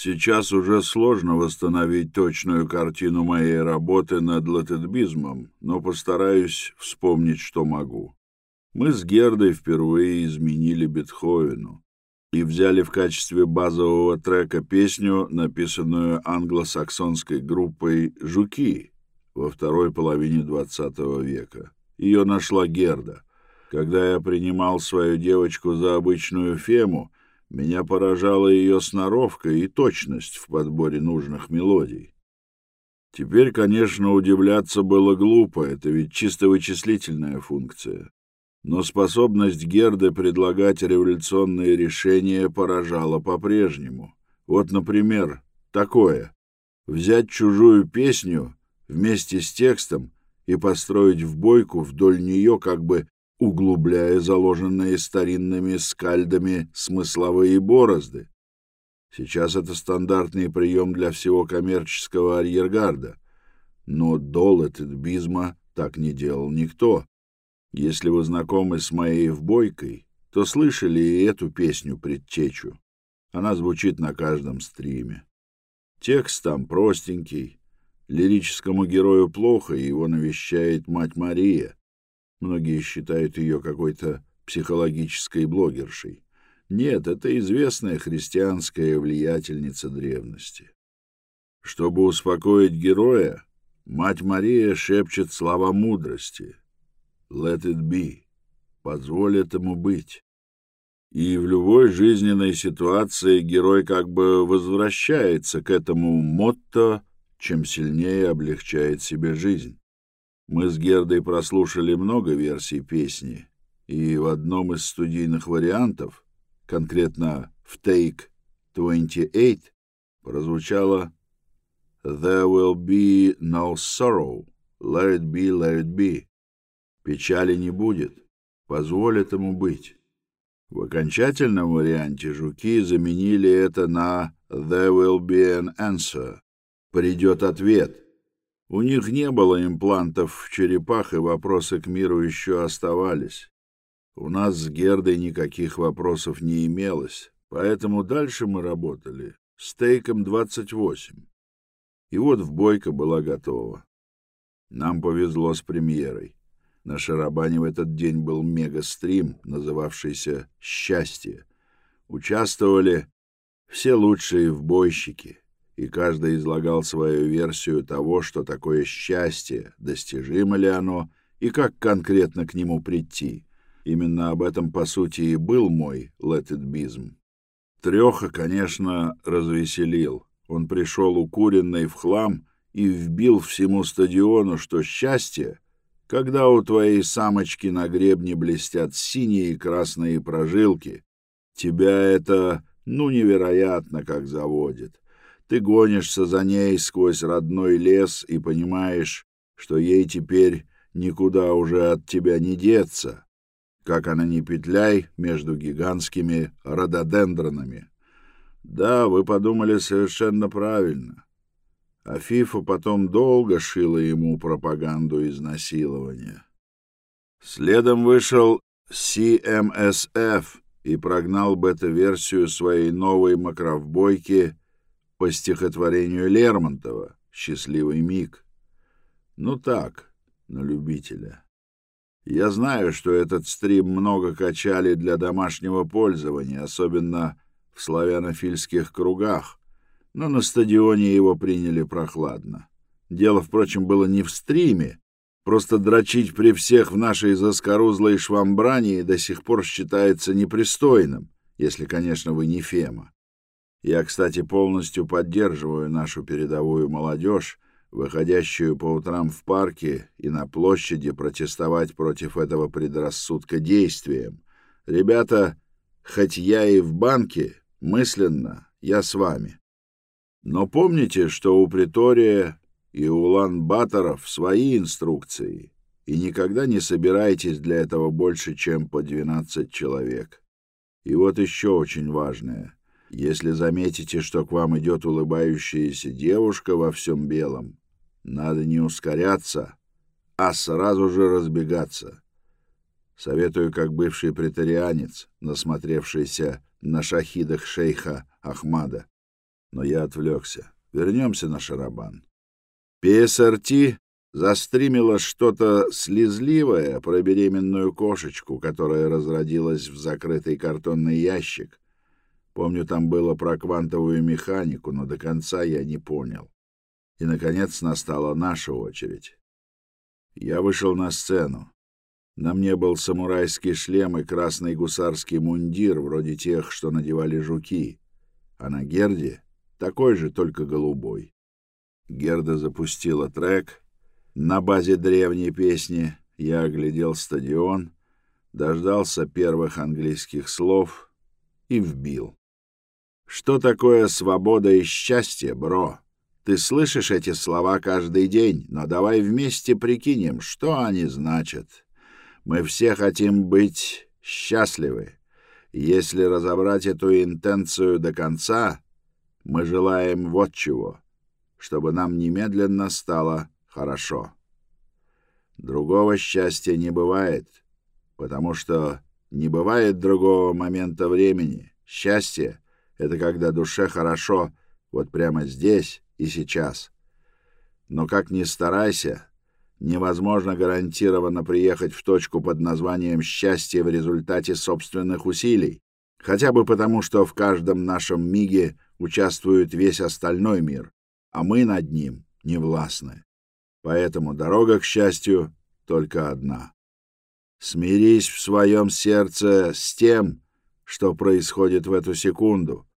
Сейчас уже сложно восстановить точную картину моей работы над латедбизмом, но постараюсь вспомнить, что могу. Мы с Гердой впервые изменили Бетховену и взяли в качестве базового трека песню, написанную англосаксонской группой «Жуки» во второй половине XX века. Ее нашла Герда. Когда я принимал свою девочку за обычную фему, меня поражала ее сноровка и точность в подборе нужных мелодий. Теперь, конечно, удивляться было глупо, это ведь чисто вычислительная функция. Но способность Герды предлагать революционные решения поражала по-прежнему. Вот, например, такое. Взять чужую песню вместе с текстом и построить в бойку вдоль нее, как бы углубляя заложенные старинными скальдами смысловые борозды. Сейчас это стандартный прием для всего коммерческого арьергарда, но до Летедбизма так не делал никто. Если вы знакомы с моей вбойкой, то слышали и эту песню предтечу. Она звучит на каждом стриме. Текст там простенький. Лирическому герою плохо, и его навещает мать Мария. Многие считают ее какой-то психологической блогершей. Нет, это известная христианская влиятельница древности. Чтобы успокоить героя, мать Мария шепчет слова мудрости — Let it be. Позволь этому быть. И в любой жизненной ситуации герой как бы возвращается к этому мотто, чем сильнее облегчает себе жизнь. Мы с Гердой прослушали много версий песни, и в одном из студийных вариантов, конкретно в Take 28, прозвучало «There will be no sorrow, let it be, let it be». Печали не будет. Позволь этому быть. В окончательном варианте жуки заменили это на «There will be an answer» — «Придет ответ». У них не было имплантов в черепах, и вопросы к миру еще оставались. У нас с Гердой никаких вопросов не имелось, поэтому дальше мы работали с тейком 28. И вот в бойка была готова. Нам повезло с премьерой. На Шарабане в этот день был мега-стрим, называвшийся «Счастье». Участвовали все лучшие вбойщики, и каждый излагал свою версию того, что такое счастье, достижимо ли оно и как конкретно к нему прийти. Именно об этом, по сути, и был мой летедбизм. Треха, конечно, развеселил. Он пришел укуренный в хлам и вбил всему стадиону, что счастье — когда у твоей самочки на гребне блестят синие и красные прожилки, тебя это, ну, невероятно как заводит. Ты гонишься за ней сквозь родной лес и понимаешь, что ей теперь никуда уже от тебя не деться, как она не петляй между гигантскими рододендронами. Да, вы подумали совершенно правильно а Фифа потом долго шила ему пропаганду изнасилования. Следом вышел CMSF и прогнал бета-версию своей новой макровбойки по стихотворению Лермонтова «Счастливый миг». Ну так, на любителя. Я знаю, что этот стрим много качали для домашнего пользования, особенно в славянофильских кругах, но на стадионе его приняли прохладно. Дело, впрочем, было не в стриме. Просто дрочить при всех в нашей заскорузлой швамбране до сих пор считается непристойным, если, конечно, вы не Фема. Я, кстати, полностью поддерживаю нашу передовую молодежь, выходящую по утрам в парке и на площади протестовать против этого предрассудка действием. Ребята, хоть я и в банке, мысленно я с вами. Но помните, что у Притория и у Лан-Баторов свои инструкции, и никогда не собирайтесь для этого больше, чем по 12 человек. И вот еще очень важное. Если заметите, что к вам идет улыбающаяся девушка во всем белом, надо не ускоряться, а сразу же разбегаться. Советую, как бывший претарианец, насмотревшийся на шахидах шейха Ахмада. Но я отвлекся. Вернемся на шарабан. ПСРТ застримило что-то слезливое про беременную кошечку, которая разродилась в закрытый картонный ящик. Помню, там было про квантовую механику, но до конца я не понял. И, наконец, настала наша очередь. Я вышел на сцену. На мне был самурайский шлем и красный гусарский мундир, вроде тех, что надевали жуки, а на Герде такой же, только голубой. Герда запустила трек. На базе древней песни я оглядел стадион, дождался первых английских слов и вбил. Что такое свобода и счастье, бро? Ты слышишь эти слова каждый день, но давай вместе прикинем, что они значат. Мы все хотим быть счастливы. Если разобрать эту интенцию до конца, мы желаем вот чего, чтобы нам немедленно стало хорошо. Другого счастья не бывает, потому что не бывает другого момента времени. Счастье — это когда душе хорошо вот прямо здесь и сейчас. Но как ни старайся, невозможно гарантированно приехать в точку под названием «счастье» в результате собственных усилий, хотя бы потому, что в каждом нашем миге участвует весь остальной мир, а мы над ним не властны. Поэтому дорога к счастью только одна. Смирись в своем сердце с тем, что происходит в эту секунду.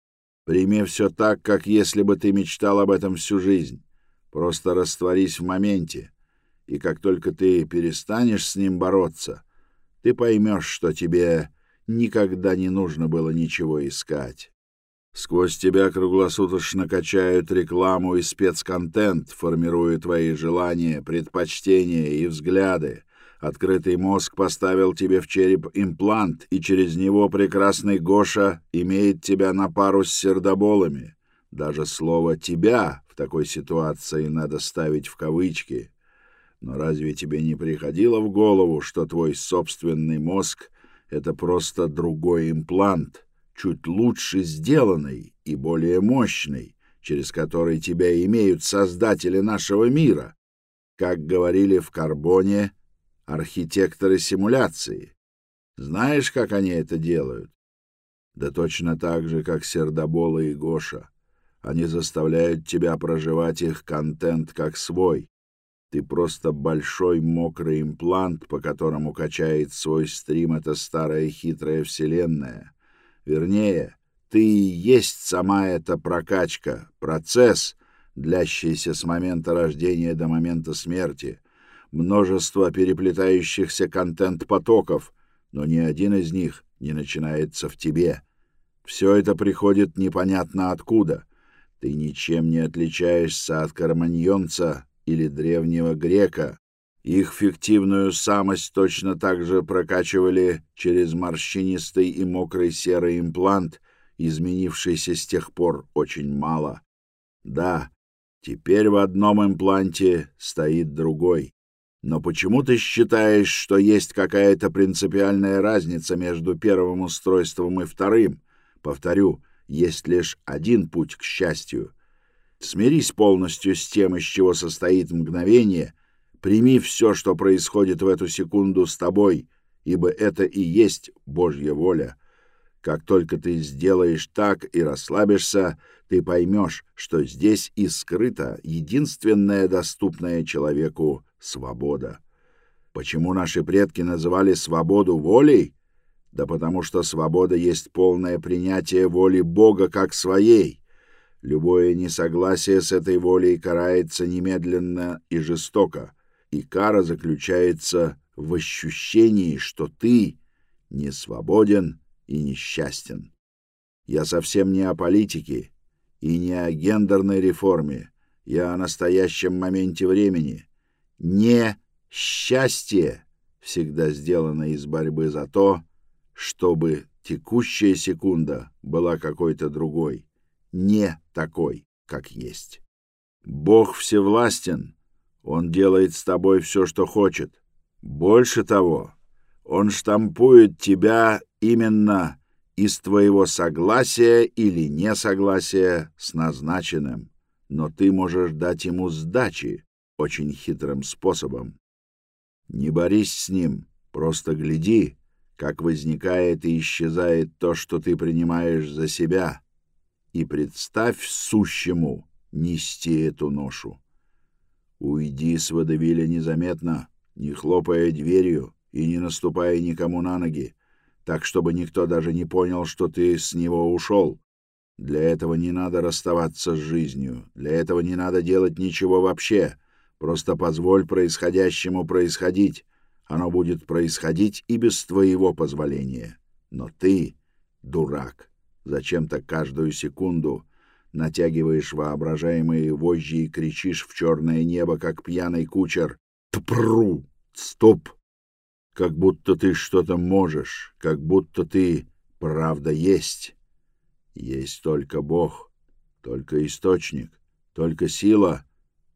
Прими все так, как если бы ты мечтал об этом всю жизнь. Просто растворись в моменте, и как только ты перестанешь с ним бороться, ты поймешь, что тебе никогда не нужно было ничего искать. Сквозь тебя круглосуточно качают рекламу и спецконтент, формируя твои желания, предпочтения и взгляды. Открытый мозг поставил тебе в череп имплант, и через него прекрасный Гоша имеет тебя на пару с сердоболами. Даже слово «тебя» в такой ситуации надо ставить в кавычки. Но разве тебе не приходило в голову, что твой собственный мозг — это просто другой имплант — чуть лучше сделанный и более мощный, через который тебя имеют создатели нашего мира, как говорили в Карбоне архитекторы симуляции. Знаешь, как они это делают? Да точно так же, как Сердобола и Гоша. Они заставляют тебя проживать их контент как свой. Ты просто большой мокрый имплант, по которому качает свой стрим эта старая хитрая вселенная. Вернее, ты и есть сама эта прокачка, процесс, длящийся с момента рождения до момента смерти, множество переплетающихся контент-потоков, но ни один из них не начинается в тебе. Все это приходит непонятно откуда. Ты ничем не отличаешься от карманьонца или древнего грека, их фиктивную самость точно так же прокачивали через морщинистый и мокрый серый имплант, изменившийся с тех пор очень мало. Да, теперь в одном импланте стоит другой. Но почему ты считаешь, что есть какая-то принципиальная разница между первым устройством и вторым? Повторю, есть лишь один путь к счастью. Смирись полностью с тем, из чего состоит мгновение — Прими все, что происходит в эту секунду с тобой, ибо это и есть Божья воля. Как только ты сделаешь так и расслабишься, ты поймешь, что здесь и скрыта единственная доступная человеку свобода. Почему наши предки называли свободу волей? Да потому что свобода есть полное принятие воли Бога как своей. Любое несогласие с этой волей карается немедленно и жестоко и кара заключается в ощущении, что ты не свободен и несчастен. Я совсем не о политике и не о гендерной реформе, я о настоящем моменте времени. Не счастье всегда сделано из борьбы за то, чтобы текущая секунда была какой-то другой, не такой, как есть. Бог всевластен — он делает с тобой все, что хочет. Больше того, он штампует тебя именно из твоего согласия или несогласия с назначенным, но ты можешь дать ему сдачи очень хитрым способом. Не борись с ним, просто гляди, как возникает и исчезает то, что ты принимаешь за себя, и представь сущему нести эту ношу. Уйди с водовиля незаметно, не хлопая дверью и не наступая никому на ноги, так, чтобы никто даже не понял, что ты с него ушел. Для этого не надо расставаться с жизнью, для этого не надо делать ничего вообще. Просто позволь происходящему происходить. Оно будет происходить и без твоего позволения. Но ты, дурак, зачем-то каждую секунду натягиваешь воображаемые вожжи и кричишь в черное небо, как пьяный кучер. Тпру! Стоп! Как будто ты что-то можешь, как будто ты правда есть. Есть только Бог, только источник, только сила,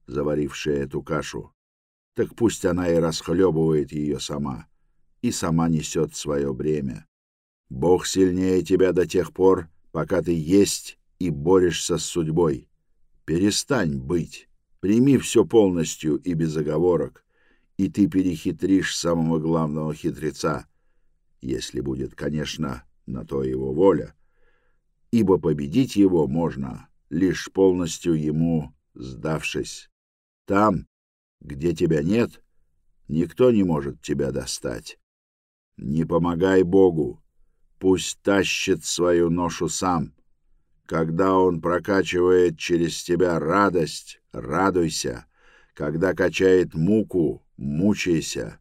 заварившая эту кашу. Так пусть она и расхлебывает ее сама, и сама несет свое бремя. Бог сильнее тебя до тех пор, пока ты есть и борешься с судьбой. Перестань быть, прими все полностью и без оговорок, и ты перехитришь самого главного хитреца, если будет, конечно, на то его воля, ибо победить его можно, лишь полностью ему сдавшись. Там, где тебя нет, никто не может тебя достать. Не помогай Богу, пусть тащит свою ношу сам. Когда он прокачивает через тебя радость, радуйся. Когда качает муку, мучайся.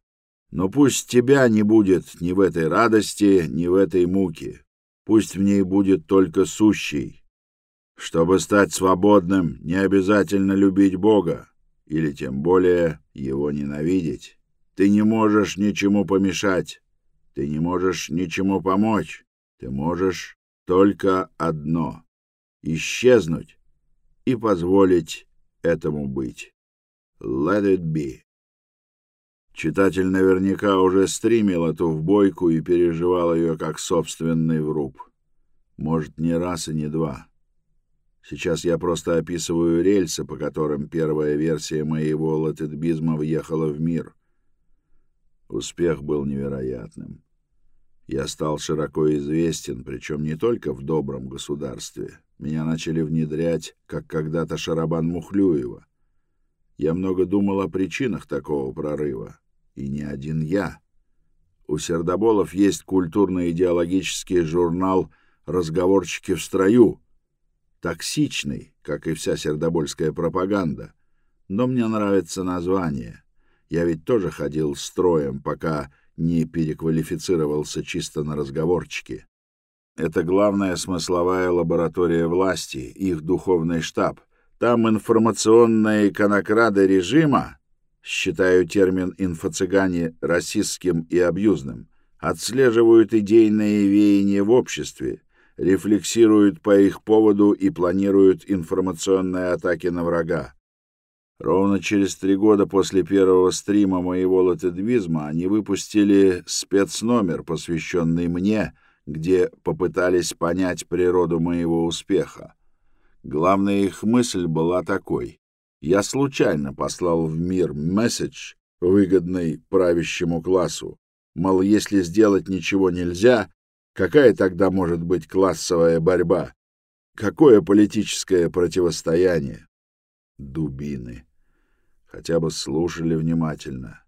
Но пусть тебя не будет ни в этой радости, ни в этой муке. Пусть в ней будет только сущий. Чтобы стать свободным, не обязательно любить Бога, или тем более его ненавидеть. Ты не можешь ничему помешать, ты не можешь ничему помочь, ты можешь только одно — исчезнуть и позволить этому быть. Let it be. Читатель наверняка уже стримил эту вбойку и переживал ее как собственный вруб. Может, не раз и не два. Сейчас я просто описываю рельсы, по которым первая версия моего латетбизма въехала в мир. Успех был невероятным. Я стал широко известен, причем не только в добром государстве. Меня начали внедрять, как когда-то Шарабан Мухлюева. Я много думал о причинах такого прорыва. И не один я. У Сердоболов есть культурно-идеологический журнал «Разговорчики в строю», токсичный, как и вся сердобольская пропаганда. Но мне нравится название. Я ведь тоже ходил строем, пока не переквалифицировался чисто на разговорчики. Это главная смысловая лаборатория власти, их духовный штаб. Там информационные иконокрады режима, считаю термин «инфо-цыгане» расистским и абьюзным, отслеживают идейные веяния в обществе, рефлексируют по их поводу и планируют информационные атаки на врага. Ровно через три года после первого стрима моего латедвизма они выпустили спецномер, посвященный мне, где попытались понять природу моего успеха. Главная их мысль была такой. Я случайно послал в мир месседж, выгодный правящему классу. Мол, если сделать ничего нельзя, Какая тогда может быть классовая борьба? Какое политическое противостояние? Дубины. Хотя бы слушали внимательно.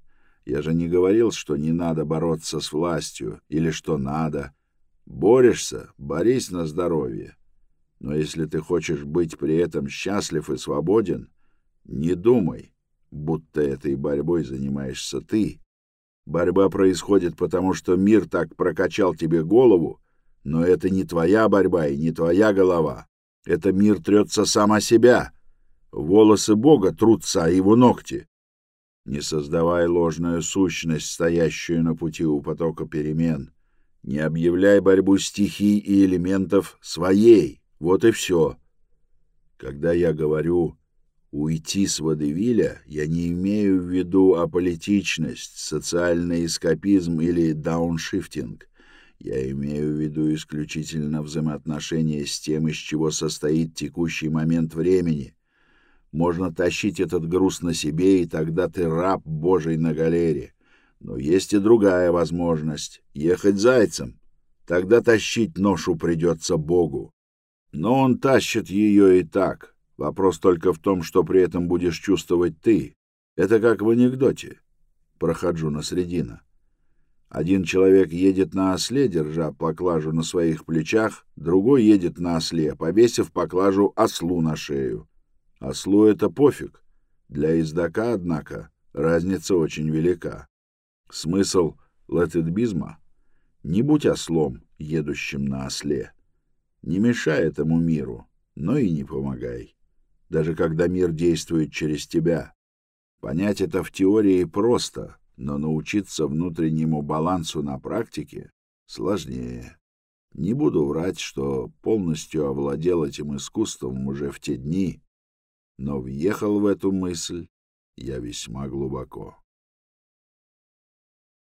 Я же не говорил, что не надо бороться с властью, или что надо. Борешься, борись на здоровье. Но если ты хочешь быть при этом счастлив и свободен, не думай, будто этой борьбой занимаешься ты, Борьба происходит потому, что мир так прокачал тебе голову, но это не твоя борьба и не твоя голова. Это мир трется сам о себя. Волосы Бога трутся о его ногти. Не создавай ложную сущность, стоящую на пути у потока перемен. Не объявляй борьбу стихий и элементов своей. Вот и все. Когда я говорю Уйти с водевиля я не имею в виду аполитичность, социальный эскапизм или дауншифтинг. Я имею в виду исключительно взаимоотношения с тем, из чего состоит текущий момент времени. Можно тащить этот груз на себе, и тогда ты раб Божий на галере. Но есть и другая возможность — ехать зайцем. Тогда тащить ношу придется Богу. Но он тащит ее и так. Вопрос только в том, что при этом будешь чувствовать ты. Это как в анекдоте. Прохожу на средина. Один человек едет на осле, держа поклажу на своих плечах, другой едет на осле, повесив поклажу ослу на шею. Ослу это пофиг. Для ездока, однако, разница очень велика. Смысл латедбизма — не будь ослом, едущим на осле. Не мешай этому миру, но и не помогай. Даже когда мир действует через тебя. Понять это в теории просто — но научиться внутреннему балансу на практике сложнее. Не буду врать, что полностью овладел этим искусством уже в те дни, но въехал в эту мысль я весьма глубоко.